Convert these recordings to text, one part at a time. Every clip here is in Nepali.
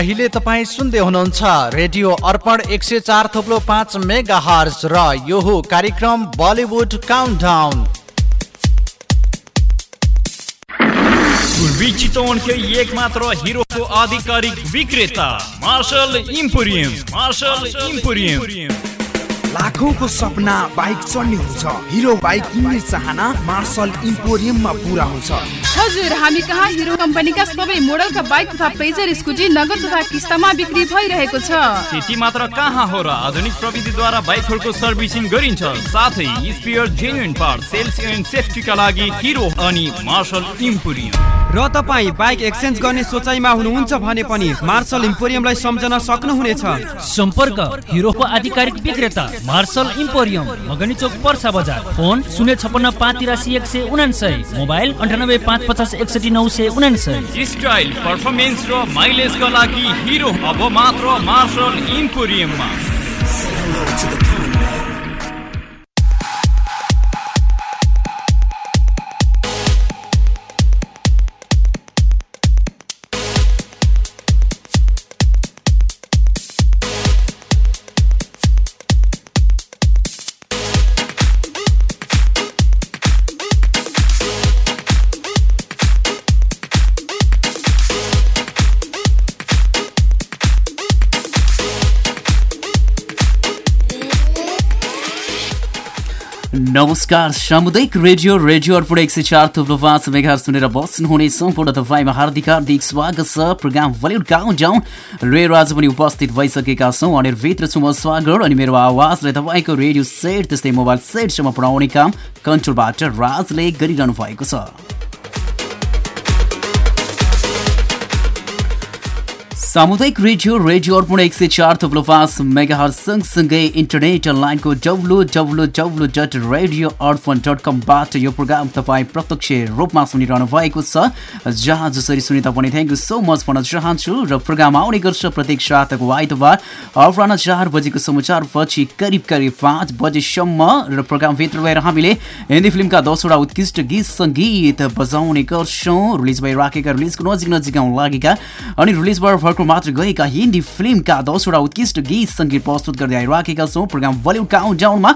अहिले तपाईँ सुन्दै हुनुहुन्छ रेडियो अर्पण एक सय चार थोप्लो पाँच मेगा हर्स र यो हो कार्यक्रम बलिउड काउन्टाउन पूर्वी चितवन के एक मात्र हिरोको आधिकारिक विक्रेता मार्शल इम्पोरियम मार्शल इम्पोरियम। लाखौंको सपना बाइक चढ्ने हुन्छ हिरो बाइक किन्ने चाहना मार्शल इम्पोरियममा पुरा हुन्छ। हजुर हामी कहाँ हिरो कम्पनीका सबै मोडलका बाइक तथा पेजर स्कुटी नगद तथा किस्तामा बिक्री भइरहेको छ। त्यति मात्र कहाँ हो र आधुनिक प्रविधिद्वारा बाइकहरूको सर्भिसिङ गरिन्छ? साथै spare genuine part sales and सेफ्टीका लागि हिरो अनि मार्शल इम्पोरियम। र तपाईँ बाइक एक्सचेन्ज गर्ने सोचाइमा हुनुहुन्छ भने पनि मार्शल इम्पोरियमलाई सम्झन सक्नुहुनेछ। सम्पर्क हिरोको आधिकारिक विक्रेता मार्शल इम्पोरियम मगनी चोक पर्सा बजार। फोन शून्य छपन्न पाँच तिरासी एक सय उनासय मोबाइल अन्ठानब्बे पाँच पचास एकसठी नौ सय उनासय स्टाइल पर्फर्मेन्स र माइलेजका लागि हिरो अब मात्र मार्शल इम्पोरियममा। नमस्कार सामुदायिक रेडियो रेडियो अर्पण एक सय चार थुप्रो पाँच मेगा सुनेर बस्नुहुने सम्पूर्ण तपाईँमा हार्दिक हार्दिक स्वागत छ। Programme Bollywood countdown radio आज पनि उपस्थित भइसकेका छौँ। अनि भित्र छु म स्वागत अनि मेरो आवाजले तपाईँको रेडियो सेट त्यस्तै मोबाइल सेटसम्म पुऱ्याउने काम कन्ट्रोलबाट राजले गरिरहनु भएको छ। सामुदायिक रेडियो रेडियो अर्पण एक सय चार थुप्रो पाँच मेगाहर सँगसँगै इन्टरनेट लाइनको W W W dot radio Arpan dot कमबाट यो प्रोग्राम तपाईँ प्रत्यक्ष रूपमा सुनिरहनु भएको छ। जहाँ जसरी सुनि तपाईँ थ्याङ्क यू सो मच भन्न चाहन्छु र प्रोग्राम आउने गर्छ प्रत्येक साताको आइतबार। अपराह चार बजेको समाचार पछि करिब करिब पाँच बजेसम्म र प्रोग्रामभित्र गएर हामीले हिन्दी फिल्मका दसवटा उत्कृष्ट गीत सङ्गीत बजाउने गर्छौँ। रिलिज भइराखेका रिलिजको नजिक नजिक लागेका अनि रिलिज भएर भर्खर मात्र गएका हिन्दी फिल्मका दसवटा उत्कृष्ट गीत सङ्गीत प्रस्तुत गर्दै आइराखेका छौँ। प्रोग्राम बलिउड काउन्ट डाउनमा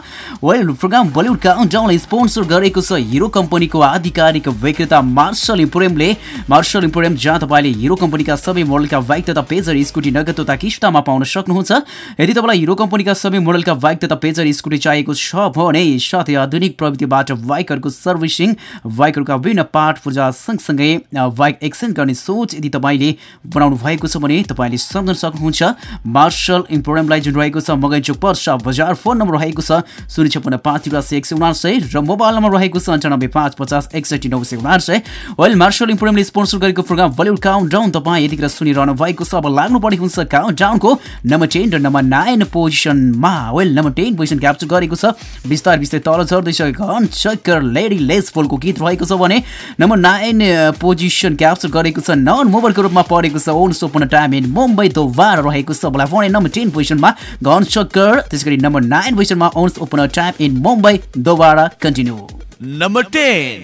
वेल प्रोग्राम बलिउड काउन्ट डाउनलाई स्पोन्सर गरेको छ हिरो कम्पनीको आधिकारिक विक्रेता मार्शल इम्पोरियमले। मार्शल इम्पोरियम जहाँ तपाईँले हिरो कम्पनीका सबै मोडलका बाइक तथा पेजर स्कुटी नगद तथा किस्तामा पाउन सक्नुहुन्छ। यदि तपाईँलाई हिरो कम्पनीका सबै मोडलका बाइक तथा पेजर स्कुटी चाहिएको छ भने साथै आधुनिक प्रविधिबाट बाइकहरूको सर्भिसिङ बाइकहरूका विभिन्न पार्ट पूजा सँगसँगै बाइक एक्सचेन्ज गर्ने सोच यदि तपाईँले बनाउनु भएको छ भने तपाईँले सम्झन सक्नुहुन्छ। मार्शल इम्पोरियमलाई जुन रहेको छ मगैचोक पर्सा बजार फोन नम्बर रहेको छ शून्य छपन्न पाँच तिरासी एक सय उनासय र मोबाइल नम्बर रहेको छ अन्ठानब्बे पाँच पचास एकसठी नौ सय उनासय वेल मार्शल इम्पोरियमले स्पोन्सर गरेको प्रोग्राम बलिउड काउन्ट डाउन तपाईँ यतिखेर सुनिरहनु भएको छ। अब लाग्नुपर्ने हुन्छ काउन्ट डाउनको नम्बर टेन र नम्बर नाइन पोजिसनमा well number ten position capture गरेको छ। बिस्तारै बिस्तारै तल झर्दैछ। घन चक्कर लेडी लेस फुलको गीत रहेको छ भने नम्बर नाइन पोजिसन क्याप्चर गरेको छ। नन मोबाइलको रूपमा परेको छ। ओन सोपन इन मुम्बई दोबारा रहेको छ। मलाई फोन नम्बर टेन पोजिसनमा घन चक्कर त्यसै गरी नम्बर नाइन पोजिसनमा once upon a time in Mumbai Dobaara continue number ten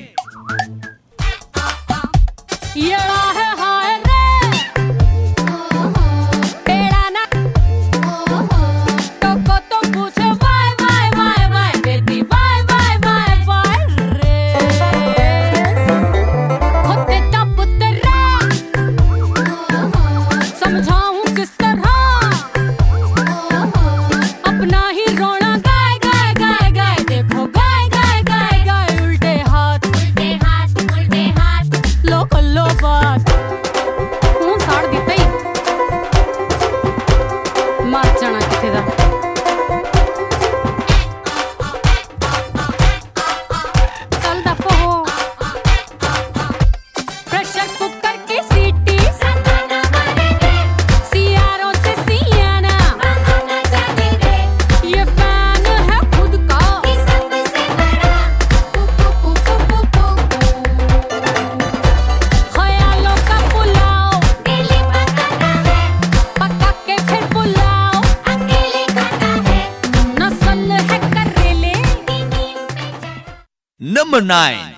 number nine.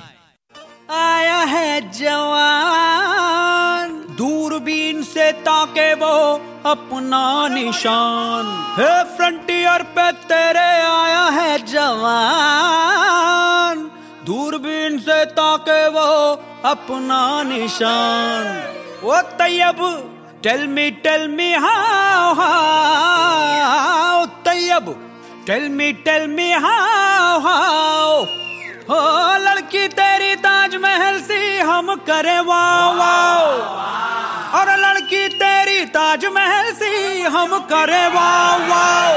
आया है जवान। दूरबीन से ताके वो अपना निशान। है फ्रंटियर पे तेरे आया है जवान। दूरबीन से ताके वो अपना निशान। वो Taiyab tell me tell me how how Taiyab tell me tell me how how हो लड़की तेरी ताजमहल सी हम करे वाओ वाओ और लड़की तेरी ताजमहल सी हम करे वाओ वाओ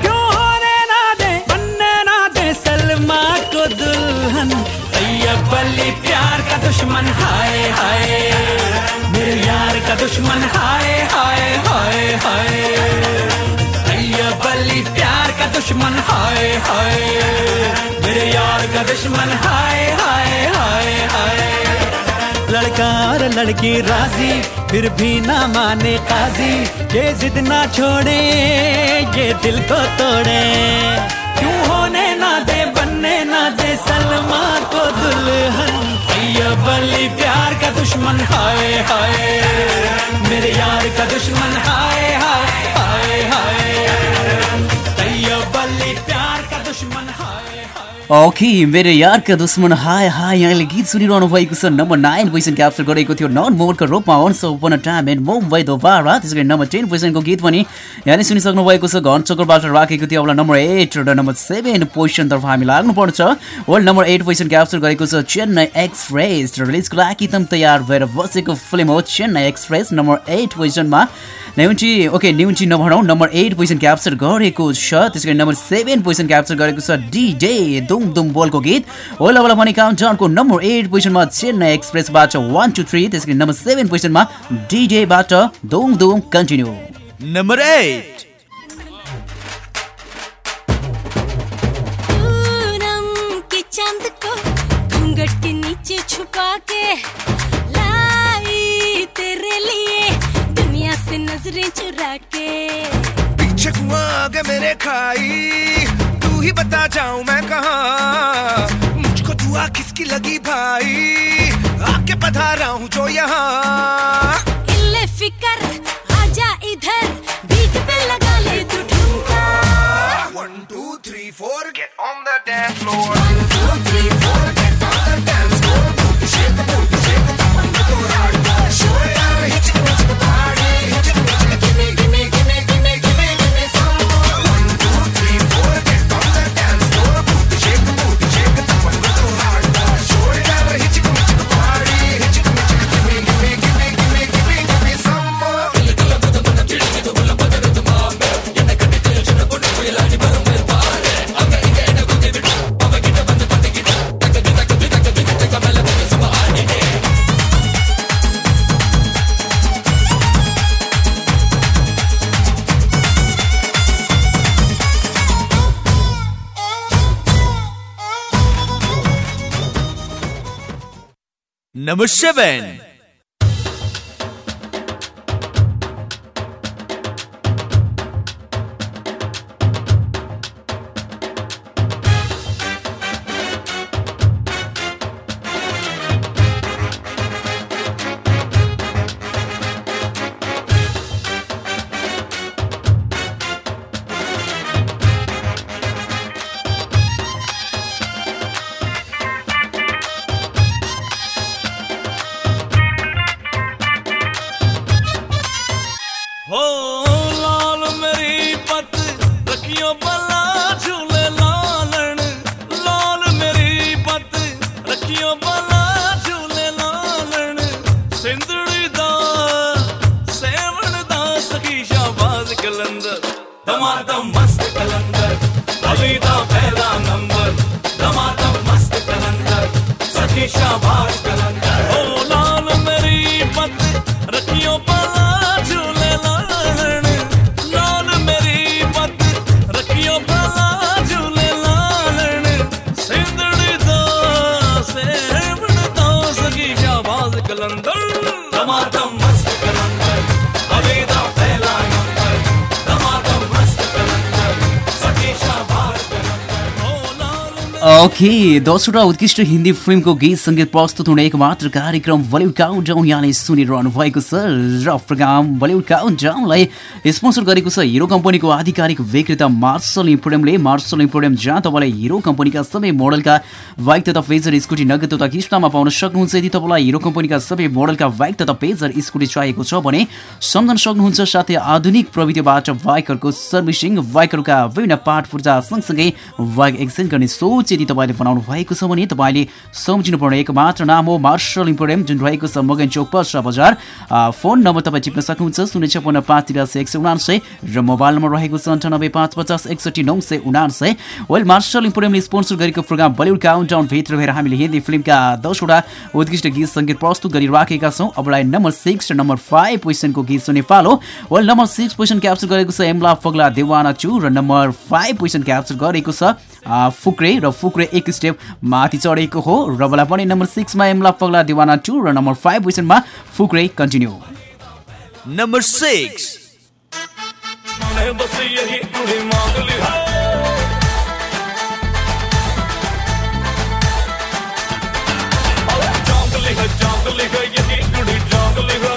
क्यों होने ना दे, बनने ना दे सलमा को दुल्हन। अली प्यार का दुश्मन, हाय हाय। मेरे यार का दुश्मन, हाय हाय हाय हाय। अली प्यार का दुश्मन, हाय हाय। मेरे यार का दुश्मन, हाय हाय हाय हाय। लड़का और लड़की राज़ी, फिर भी ना माने काजी। ये जिद ना छोड़े, ये दिल को तोड़े। क्यों होने ना दे, बनने ना दे, सलमा को दुल्हन। अली प्यार का दुश्मन, हाय हाय। मेरे यार का दुश्मन, हाय। ओके मेरो यारका दुश्मन हाय हाय यहाँले गीत सुनिरहनु भएको छ। नम्बर नाइन पोजिसन क्याप्चर गरेको थियो। नन मोडको रूपमा once upon time and Mumbai Dobaara त्यसै गरी नम्बर टेन पोजिसनको गीत पनि यहाँले सुनिसक्नु भएको छ। घन चक्करबाट राखेको थियो। अब नम्बर एट र नम्बर सेभेन पोजिसनतर्फ हामी लाग्नुपर्छ world number eight position capture गरेको छ। चेन्नई एक्सप्रेस रिलिजको लागि एकदम तयार भएर बसेको फिल्म हो। चेन्नई एक्सप्रेस नम्बर एट पोजिसनमा न्युटी ओके न्युटी नभनौँ। नम्बर एट पोजिसन क्याप्चर गरेको छ। त्यसै गरी नम्बर सेभेन पोजिसन क्याप्चर गरेको छ। डिजे दुम दुम बोलको गीत। होला होला भने काउन्ट डाउनको नम्बर एट पोजिसनमा चेन्नई एक्सप्रेसबाट वान टू थ्री त्यसै गरी नम्बर सेभेन पोजिसनमा डिजेबाट दुम दुम कन्टिन्यू नम्बर एट चाँद को घूंघट के नीचे छुपा के लाई तेरे लिए दुनिया से नज़रें चुरा के। पीछे कुआँ आगे मेरे खाई। ही बता जाऊँ मैं कहा। मुझको दुआ किसकी लगी भाई? आके पधारा हूँ जो यहाँ। इल्ले फिकर आजा इधर बीट पे लगा ले तू ठुमका one two three four get on the dance floor नमस्ते बहन আবার ओके दसवटा उत्कृष्ट हिन्दी फिल्मको गीत सङ्गीत प्रस्तुत हुने एक मात्र कार्यक्रम बलिउड काउन्टाउन यहाँले सुनिरहनु भएको छ। र प्रोग्राम बलिउड काउन्टाउनलाई स्पोन्सर गरेको छ हिरो कम्पनीको आधिकारिक विक्रेता मार्सल इम्पोरियमले मार्सल इम्पोरियम जहाँ तपाईँलाई हिरो कम्पनीका सबै मोडलका बाइक तथा पेजर स्कुटी नगद तथा किस्तामा पाउन सक्नुहुन्छ। यदि तपाईँलाई हिरो कम्पनीका सबै मोडलका बाइक तथा पेजर स्कुटी चाहिएको छ भने सम्झन सक्नुहुन्छ। साथै आधुनिक प्रविधिबाट बाइकहरूको सर्भिसिङ बाइकहरूका विभिन्न पार्ट पूर्जा सँगसँगै बाइक एक्सचेन्ज गर्ने सोच यदि तपाईँले बनाउनु भएको छ भने तपाईँले सम्झिनुपर्ने एक मात्र नाम हो मार्सल इम्पोरियम जुन रहेको छ मगन चौक पर्सा बजार। फोन नम्बर तपाईँ टिप्न सक्नुहुन्छ शून्य छपन्न पाँच तिरासी एक सय उनासय र मोबाइल नम्बर रहेको छ अन्ठानब्बे पाँच पचास एकसठी नौ सय उनासय वेल मार्सल इम्पोरियमले स्पोन्सर गरेको प्रोग्राम बलिउड काउन्टाउन भित्र भएर हामीले हिन्दी फिल्मका दसवटा उत्कृष्ट गीत सङ्गीत प्रस्तुत गरिराखेका छौँ। अब लाइन नम्बर सिक्स र नम्बर फाइभ पोजिसनको गीत सुने पालो। Well number six position capture गरेको छ एमला पगला देवाना चु र नम्बर फाइभ पोजिसन क्याप्चर गरेको छ फुक्रे र फुक्रे एक स्टेप माथि चढेको हो। र मलाई पनि नम्बर सिक्समा एमला पगला दिवाना टू र नम्बर फाइभ पोजिसनमा फुक्रे कन्टिन्यू नंबर सिक्स यही है है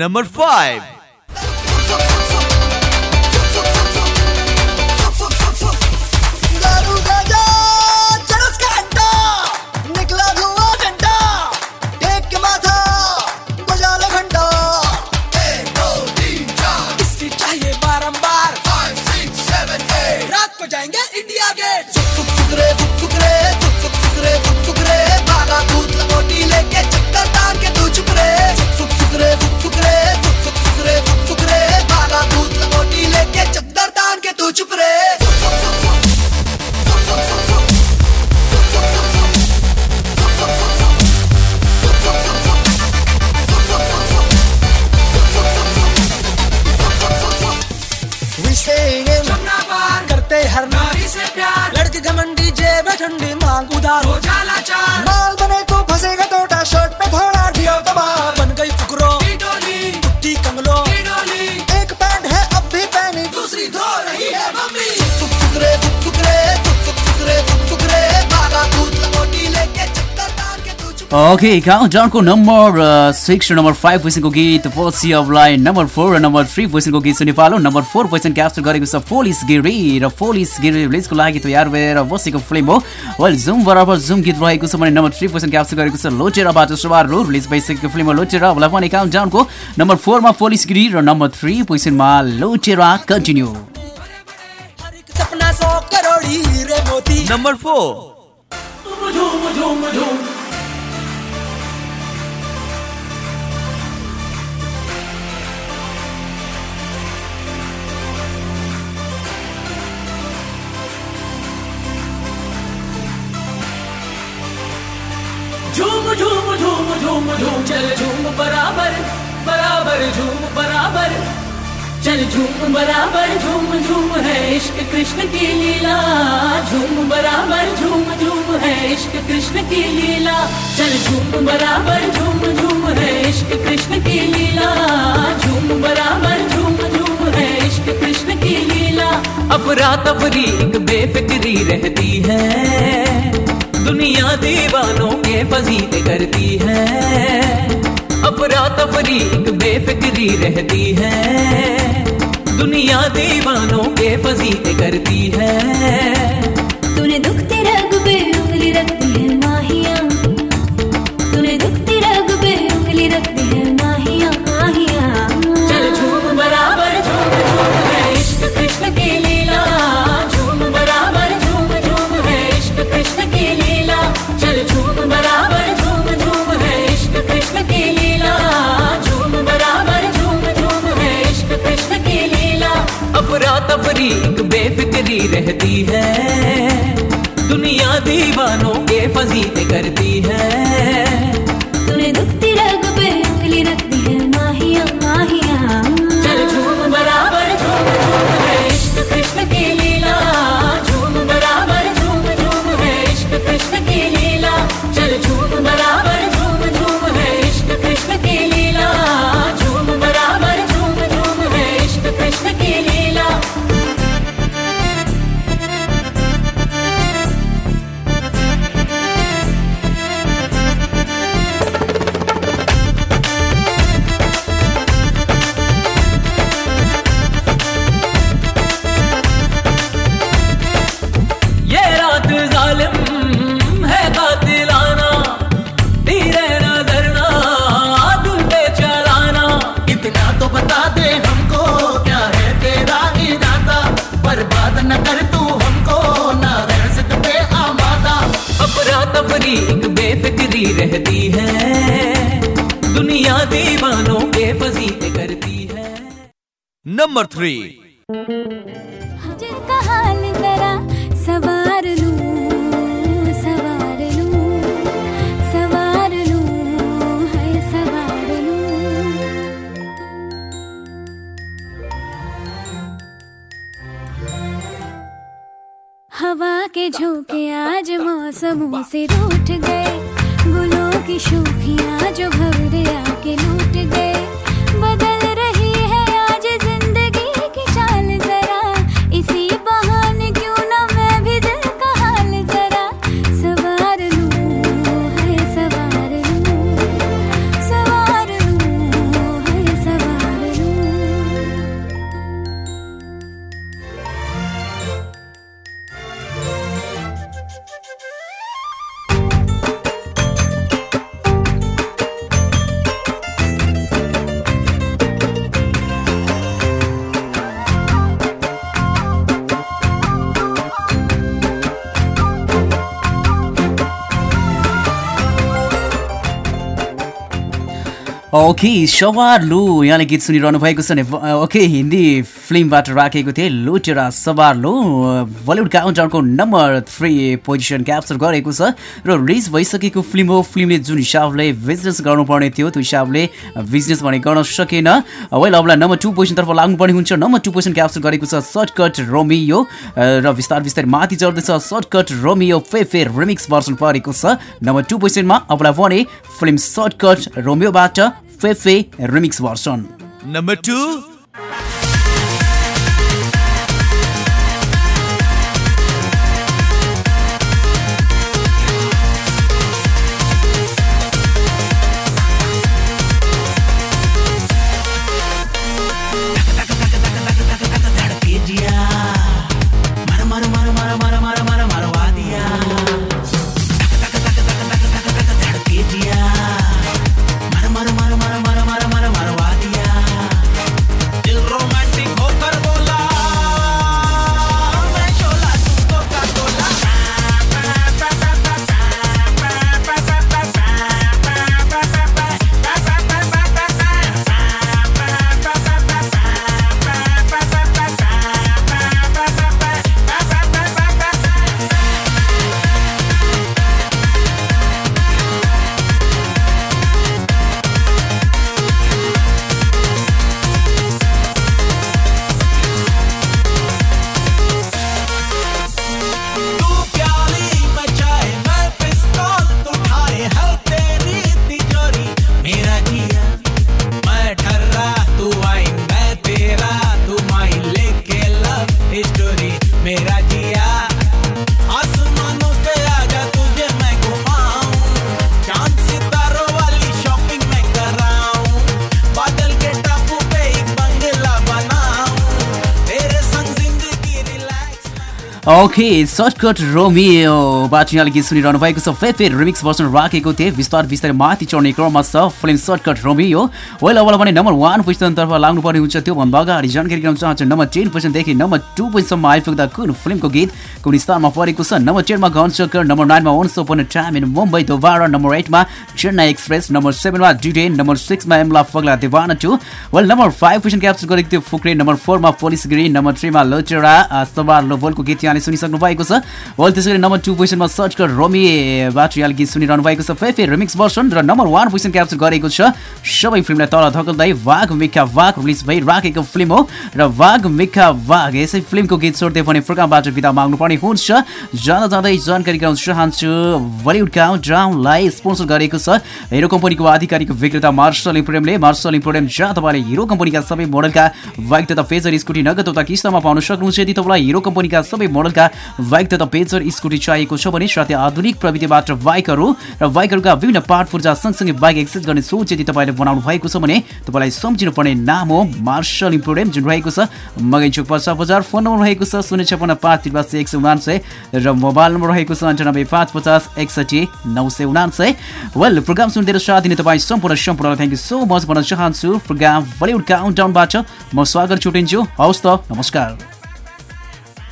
Number 5 ओके काउन्टाउनको नम्बर सिक्स र नम्बर फाइभ पोजिसनको गीत पछि अब लाइन नम्बर फोर र नम्बर थ्री पोजिसनको गीत सुनि पालो नम्बर फोर पोजिसन क्याप्चर गरेको छ पोलिस गिरी र पोलिस गिरी रिलिजको लागि तयार भएर बसेको फिल्म हो वेल जुम बराबर जुम गीत रहेको छ भने नम्बर थ्री पोजिसन क्याप्चर गरेको छ लोटेराबाट सवारहरू रिलिज भइसकेको फिल्म हो लोटेरा अब पनि काउन्टाउनको नम्बर फोरमा पोलिस गिरी र नम्बर थ्री पोजिसनमा लोटेरा कन्टिन्यू नंबर फोर चल झूम बराबर, झूम झूम है इश्क कृष्ण की लीला। झूम बराबर, झूम झूम है इश्क कृष्ण की लीला। चल झूम बराबर, झूम झूम है इश्क कृष्ण की लीला। झूम बराबर, झूम झूम है इश्क कृष्ण की लीला। अफरा तफरी बेफिक्री रहती है। दुनिया दीवानों के फजीले करती है। अफरा तफरी बेफिक्री रहती है। दुनिया दीवानों के फजीते करती है। तूने दुखते बेफिक्री रहती है। दुनिया दीवानों के फजीते करती है। तूने दुखती रग पे उंगली रखती नंबर थ्री। हवा के झोंके आज मौसमों से रूठ गए, गुलों की शोखियाँ जो भवरे आके लूट गए। ओके सवार लु यहाँले गीत सुनिरहनु भएको छ भने ओके हिन्दी फिल्मबाट राखेको थिएँ लुटेरा सवार लु बलिउड काउन्टारको नम्बर थ्री पोजिसन क्याप्चर गरेको छ र रिलिज भइसकेको फिल्म हो। फिल्मले जुन हिसाबले बिजनेस गर्नुपर्ने थियो त्यो हिसाबले बिजनेस भने गर्न सकेन। वेल अबलाई नम्बर टू पोजिसनतर्फ लाग्नुपर्ने हुन्छ। नम्बर टू पोजिसन क्याप्चर गरेको छ सर्टकट रोमियो र बिस्तार बिस्तारै माथि चढ्दैछ सर्टकट रोमियो फेफे रिमिक्स भर्सन परेको छ। नम्बर टू पोजिसनमा अबलाई भने फिल्म सर्टकट रोमियोबाट फेफे remix version number two okay Shortcut रोमियोबाट यहाँले गीत सुनिरहनु भएको छ फेफे रिमिक्स भर्सन राखेको थिएँ। बिस्तार बिस्तारै माथि चढ्ने क्रममा छ। Film shortcut Romeo. वेल अब भने नम्बर वान पोजिसनतर्फ लाग्नुपर्ने हुन्छ त्योभन्दा अगाडि जानकारी गराउन चाहन्छु। नम्बर टेन पोजिसनदेखि नम्बर टू पोजिसनमा आइपुग्दा कुन फिल्मको गीत कुन स्थानमा परेको छ? नम्बर टेनमा गन चक्कर नम्बर नाइनमा once upon time in Mumbai Dobaara number एटमा Chennai Express number सेभेनमा डिटेन number सिक्समा Yamla Pagla Deewana two well number five position capture गरेको थियो फुक्रे। नम्बर फोरमा पोलिस गिरी नम्बर थ्रीमा लोटेरा सवार लोबोलको गीत यहाँले सुनिसक्नु भएको छ। वेल त्यसै गरी नम्बर टू पोजिसनमा सर्च कर रोमीबाट यहाँले गीत सुनिरहनु भएको छ। फेफे रिमिक्स भर्सन र नम्बर वान पोजिसन क्याप्चर गरेको छ। सबै फिल्मलाई तल धकल्दै वाघ मिखा वाघ रिलिज भइराखेको फिल्म हो र वाघ मिखा वाघ यसै फिल्मको गीत छोड्दै पनि प्रोग्रामबाट बिदा माग्नुपर्ने हुन्छ। जाँदा जाँदै जानकारी गराउन चाहन्छु बलिउड काउन्ट डाउनलाई स्पोन्सर गरेको छ। हिरो कम्पनीको आधिकारिक विक्रेता मार्शल इम्पोरियमले मार्शल इम्पोरियम जहाँ तपाईँले हिरो कम्पनीका सबै मोडलका बाइक तथा पेजर स्कुटी नगद तथा किस्तामा पाउन सक्नुहुन्छ। यदि तपाईँलाई हिरो कम्पनीका सबै मोडलका बाइक तथा पेजर स्कुटी चाहिएको छ भने साथै आधुनिक प्रविधिबाट बाइकहरू र बाइकहरूका विभिन्न पार्ट पूर्जा सँगसँगै बाइक एक्सेस गर्ने सोच यदि तपाईँले बनाउनु भएको छ भने तपाईँलाई सम्झिनु पर्ने नाम हो मार्शल इम्पोरियम जुन रहेको छ। मगैचोक पर्सा बजार फोन नम्बर रहेको छ शून्य छपन्न पाँच त्रिबासी एक सय उनान्सय र मोबाइल नम्बर रहेको छ अन्ठानब्बे पाँच पचास एकसठी नौ सय उनान्सय। वेल प्रोग्राम सुनिदिएर साथ दिने तपाईँ सम्पूर्ण सम्पूर्णलाई थ्याङ्क यू सो मच भन्न चाहन्छु। प्रोग्राम बलिउड काउन्टाउनबाट म स्वागत छुटिन्छु। हवस् त नमस्कार।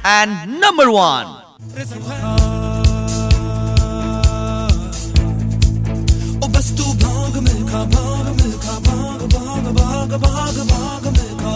And number one. ओ बस तू भाग मिल्खा भाग मिल्खा भाग भाग भाग भाग भाग मिल्खा